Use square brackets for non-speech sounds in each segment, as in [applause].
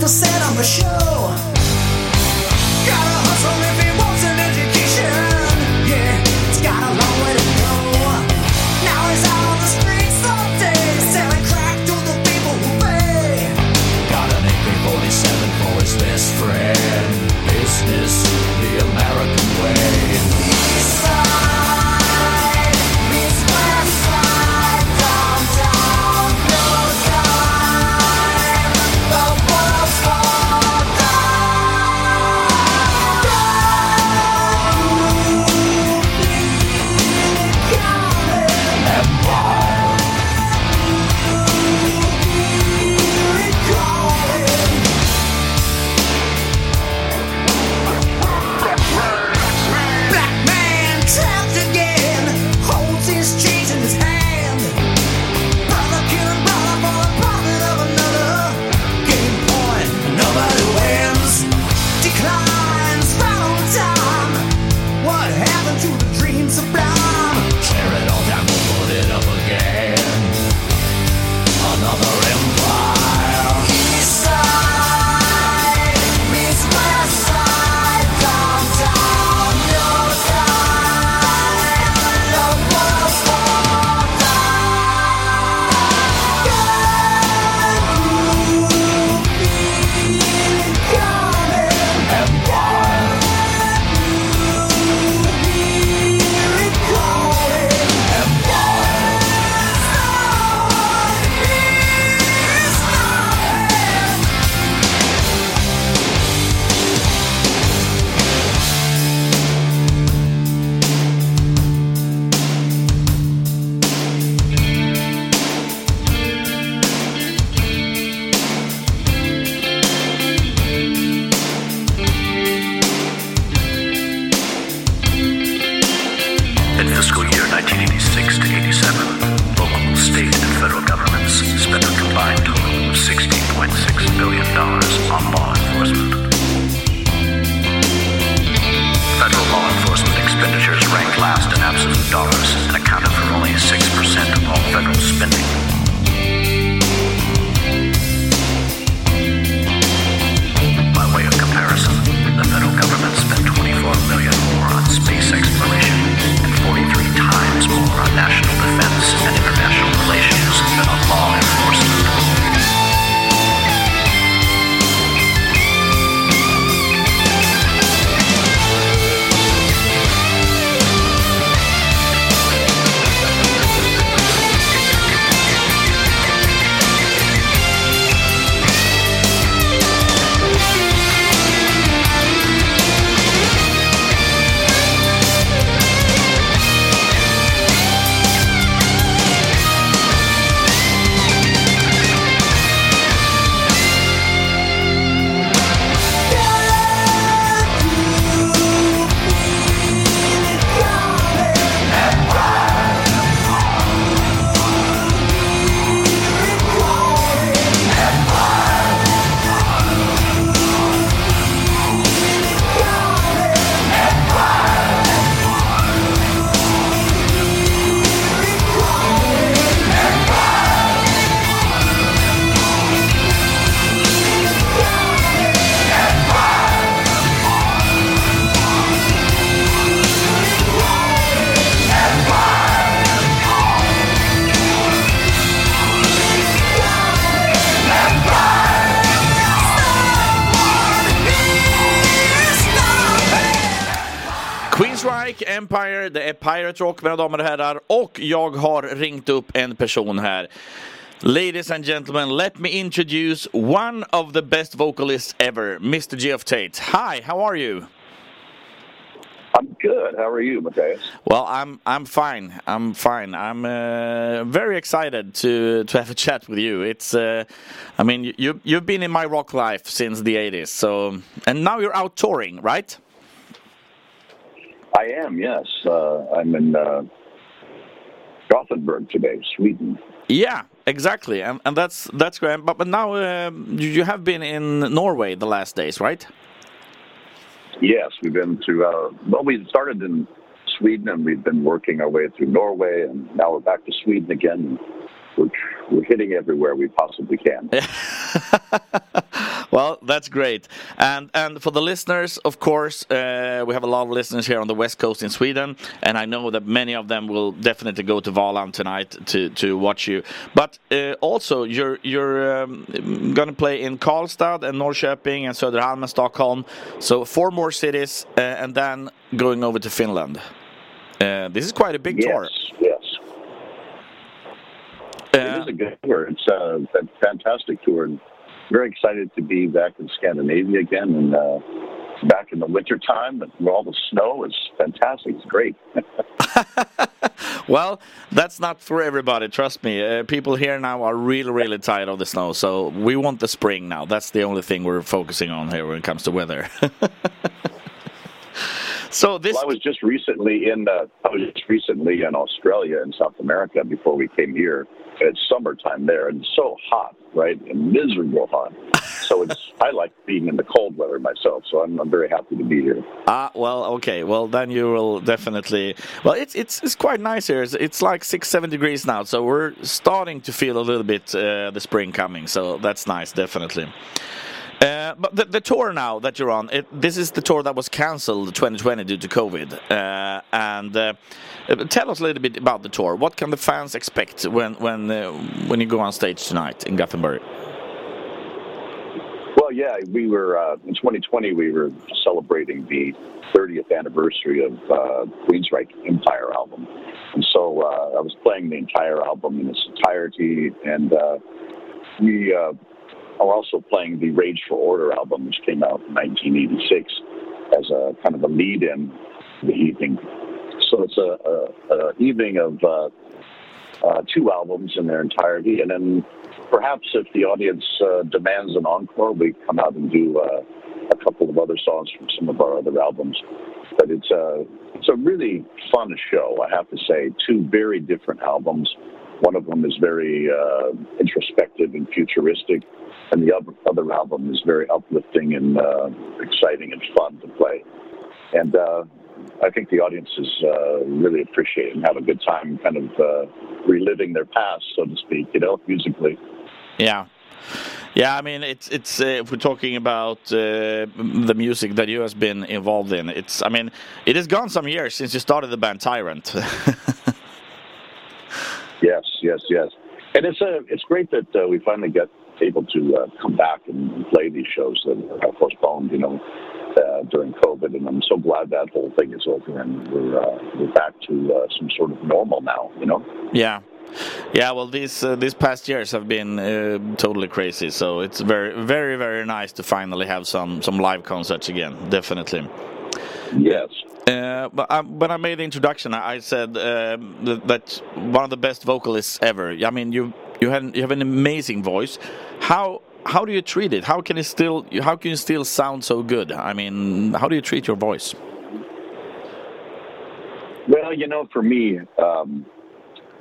doctor said I'm a show. Queensryche Empire, det är Pirate Rock mina damer och herrar och jag har ringt upp en person här. Ladies and gentlemen, let me introduce one of the best vocalists ever, Mr. Geoff Tate. Hi, how are you? I'm good. How are you, Mateus? Well, I'm I'm fine. I'm fine. I'm uh, very excited to to have a chat with you. It's, uh, I mean, you you've been in my rock life since the '80s, so and now you're out touring, right? I am, yes. Uh, I'm in uh, Gothenburg today, Sweden. Yeah, exactly, and and that's that's great. But but now um, you have been in Norway the last days, right? Yes, we've been to, uh, well, we started in Sweden and we've been working our way through Norway and now we're back to Sweden again. We're, we're hitting everywhere we possibly can. [laughs] Well, that's great. And and for the listeners, of course, uh, we have a lot of listeners here on the west coast in Sweden, and I know that many of them will definitely go to Valand tonight to, to watch you. But uh, also, you're you're um, going to play in Karlstad and Norrköping and Söderhamn and Stockholm. So four more cities, uh, and then going over to Finland. Uh, this is quite a big tour. Yes, yes. Uh, it is a good tour. It's a fantastic tour, very excited to be back in Scandinavia again and uh, back in the winter time and where all the snow is fantastic. It's great. [laughs] Well, that's not for everybody. Trust me. Uh, people here now are really, really tired of the snow. So we want the spring now. That's the only thing we're focusing on here when it comes to weather. [laughs] so this. Well, I was just recently in uh, I was just recently in Australia and South America before we came here. It's summertime there, and so hot, right, and miserable hot. So it's [laughs] I like being in the cold weather myself. So I'm, I'm very happy to be here. Ah, well, okay. Well, then you will definitely. Well, it's it's it's quite nice here. It's, it's like six, seven degrees now, so we're starting to feel a little bit uh, the spring coming. So that's nice, definitely. But the, the tour now that you're on, it, this is the tour that was cancelled 2020 due to COVID. Uh, and uh, tell us a little bit about the tour. What can the fans expect when when uh, when you go on stage tonight in Gothenburg? Well, yeah, we were uh, in 2020. We were celebrating the 30th anniversary of uh, Queensryche Empire album, and so uh, I was playing the entire album in its entirety, and uh, we are also playing the Rage for Order album, which came out in 1986, as a kind of a lead-in to the evening. So it's a, a, a evening of uh, uh, two albums in their entirety, and then perhaps if the audience uh, demands an encore, we come out and do uh, a couple of other songs from some of our other albums. But it's a it's a really fun show, I have to say. Two very different albums. One of them is very uh, introspective and futuristic, and the other, other album is very uplifting and uh, exciting and fun to play. And uh, I think the audiences uh, really appreciate and have a good time, kind of uh, reliving their past, so to speak. You know, musically. Yeah. Yeah, I mean, it's it's uh, if we're talking about uh, the music that you has been involved in. It's I mean, it has gone some years since you started the band Tyrant. [laughs] Yes, yes. And it's a it's great that uh, we finally get able to uh, come back and play these shows that are postponed, you know, uh, during COVID. And I'm so glad that whole thing is over and we're uh, we're back to uh, some sort of normal now, you know. yeah, yeah. Well, these uh, these past years have been uh, totally crazy. So it's very very very nice to finally have some some live concerts again. Definitely. Yes. Uh, but I, when I made the introduction, I said um, that, one of the best vocalists ever. I mean, you you had you have an amazing voice. How how do you treat it? How can it still how can you still sound so good? I mean, how do you treat your voice? Well, you know, for me, um,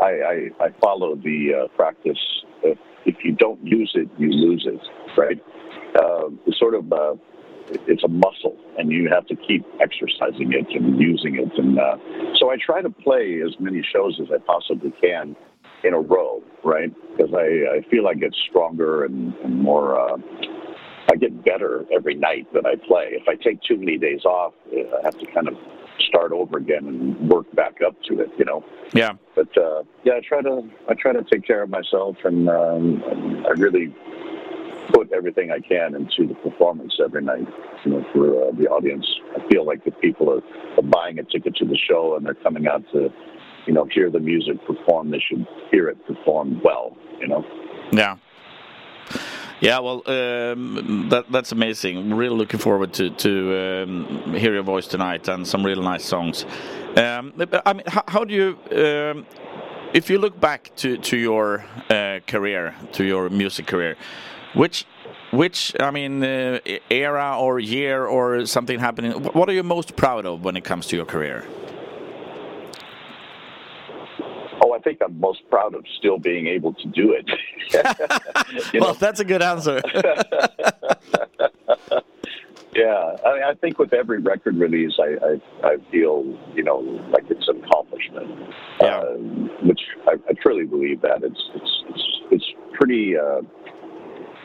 I, I, I follow the uh, practice. If, if you don't use it, you lose it, right? Uh, sort of uh, it's a muscle, and you have to keep exercising it and using it. And uh, so I try to play as many shows as I possibly can in a row, right? Because I, I feel I get stronger and, and more. Uh, I get better every night that I play. If I take too many days off, I have to kind of start over again and work back up to it, you know. Yeah, But uh, yeah, I try to I try to take care of myself, and, um, and I really put everything I can into the performance every night, you know, for uh, the audience. I feel like if people are, are buying a ticket to the show and they're coming out to, you know, hear the music perform, they should hear it performed well, you know. yeah, yeah. Well, um, that that's amazing. Really looking forward to to um, hear your voice tonight and some really nice songs. Um, I mean, how, how do you? Um, if you look back to, to your uh, career, to your music career, which which I mean uh, era or year or something happening, what are you most proud of when it comes to your career? Oh, I think I'm most proud of still being able to do it. [laughs] Well, know? that's a good answer. [laughs] Yeah, I, mean, I think with every record release, I, I, I feel you know like it's an accomplishment, Yeah. uh, which I, I truly believe that it's it's it's, it's pretty uh,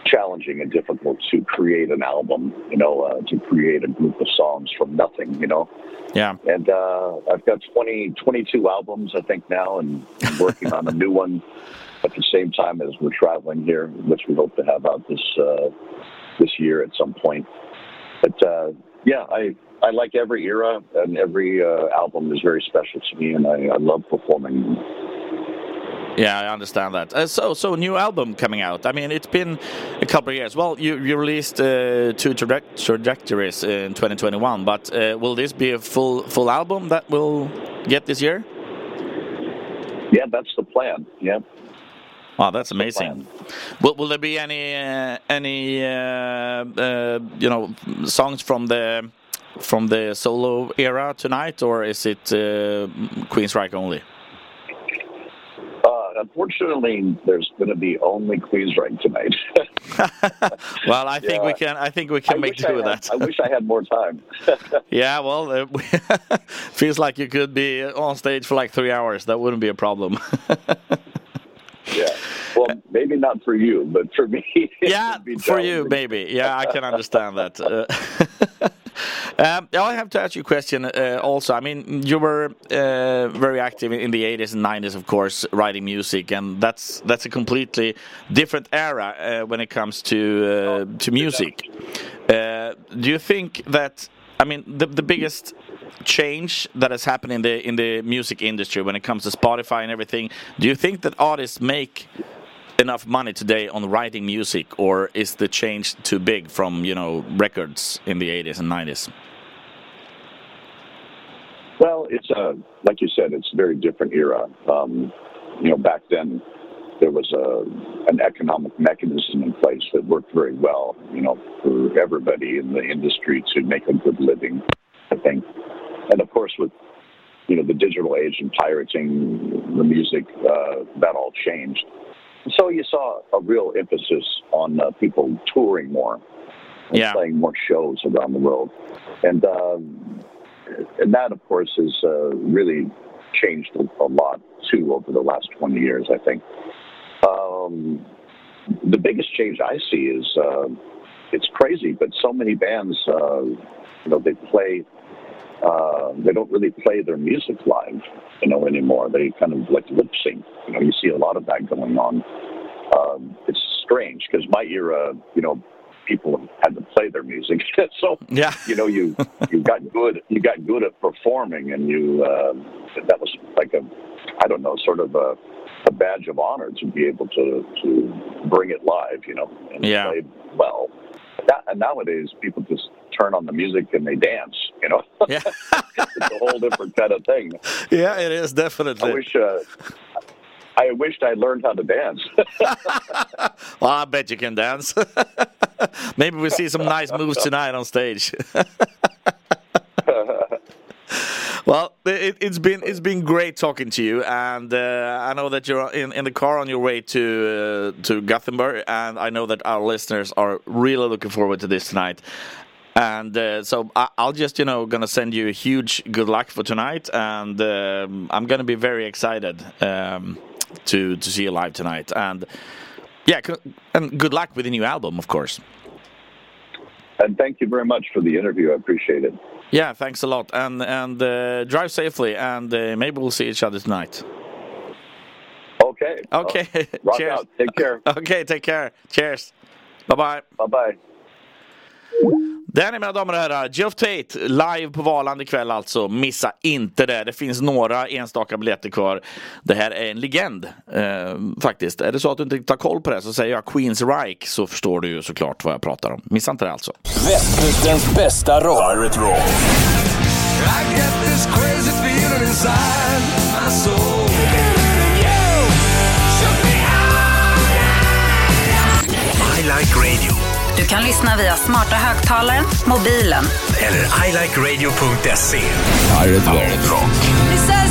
challenging and difficult to create an album. You know, uh, to create a group of songs from nothing. You know, Yeah. and uh, I've got 20, 22 albums, I think, now, and I'm working on a new one [laughs] at the same time as we're traveling here, which we hope to have out this uh, this year at some point. But uh, yeah, I I like every era, and every uh, album is very special to me, and I, I love performing. Yeah, I understand that. Uh, so, so new album coming out. I mean, it's been a couple of years. Well, you you released uh, two traje- trajectories in 2021, but uh, will this be a full full album that we'll get this year? Yeah, that's the plan. Yeah. Wow, that's amazing. Will, will there be any uh, any uh, uh, you know songs from the from the solo era tonight, or is it uh, Queensryche only? Unfortunately, there's going to be only Queensryche tonight. [laughs] Well, I think we can. I think we I can make wish I do with had- that. I wish I had more time. [laughs] Yeah, well, uh, [laughs] feels like you could be on stage for like three hours. That wouldn't be a problem. yeah. Well, maybe not for you, but for me. yeah, for you, maybe. Yeah, I can understand that. Uh, um, I have to ask you a question uh, also. I mean, you were uh, very active in the 80s and 90s, of course, writing music, and that's that's a completely different era uh, when it comes to uh, to music. Uh, do you think that? I mean, the the biggest change that has happened in the in the music industry when it comes to Spotify and everything. Do you think that artists make enough money today on writing music, or is the change too big from you know records in the 80s and 90s? Well, it's a like you said, it's a very different era. Um, you know, back then there was a an economic mechanism in place that worked very well. You know, for everybody in the industry to make a good living. I think, and of course with you know the digital age and pirating the music, uh, that all changed. So you saw a real emphasis on uh, people touring more, and Yeah. playing more shows around the world, and um, and that, of course, has uh, really changed a, a lot too over the last 20 years. I think um, the biggest change I see is uh, it's crazy, but so many bands, uh, you know, they play. Uh, they don't really play their music live, you know, anymore. They kind of like lip sync. You know, you see a lot of that going on. Um, it's strange because my era, you know, people had to play their music, [laughs] so Yeah. you know you you got good you got good at performing and you uh, that was like a I don't know sort of a, a badge of honor to be able to to bring it live you know and Yeah. play well that, and nowadays people just turn on the music and they dance you know [laughs] Yeah, it's a whole different kind of thing yeah, it is definitely. I wish uh, I wished I learned how to dance [laughs] Well, I bet you can dance. [laughs] Maybe we see some nice moves tonight on stage. well, it, it's been it's been great talking to you, and uh, I know that you're in, in the car on your way to uh, to Gothenburg, and I know that our listeners are really looking forward to this tonight. And uh, so I, I'll just, you know, gonna send you a huge good luck for tonight, and um, I'm gonna be very excited um, to to see you live tonight. And yeah, and good luck with the new album, of course. and thank you very much for the interview I appreciate it Yeah, thanks a lot, and and uh, drive safely, and uh, maybe we'll see each other tonight. okay Okay, [laughs] rock cheers. out take care [laughs] Okay, take care. Cheers. Bye bye. bye bye Den är mina damer och herrar, Geoff Tate live på Valand ikväll alltså. Missa inte det. Det finns några enstaka biljetter kvar. Det här är en legend eh, faktiskt. Är det så att du inte tar koll på det så säger jag Queens Reich så förstår du ju såklart vad jag pratar om. Missa inte det alltså. Västkustens bästa rock. Pirate Rock. I get this crazy feeling inside my soul. I like radio. Du kan lyssna via smarta högtalaren, mobilen Eller ilikeradio.se. Pirate Rock.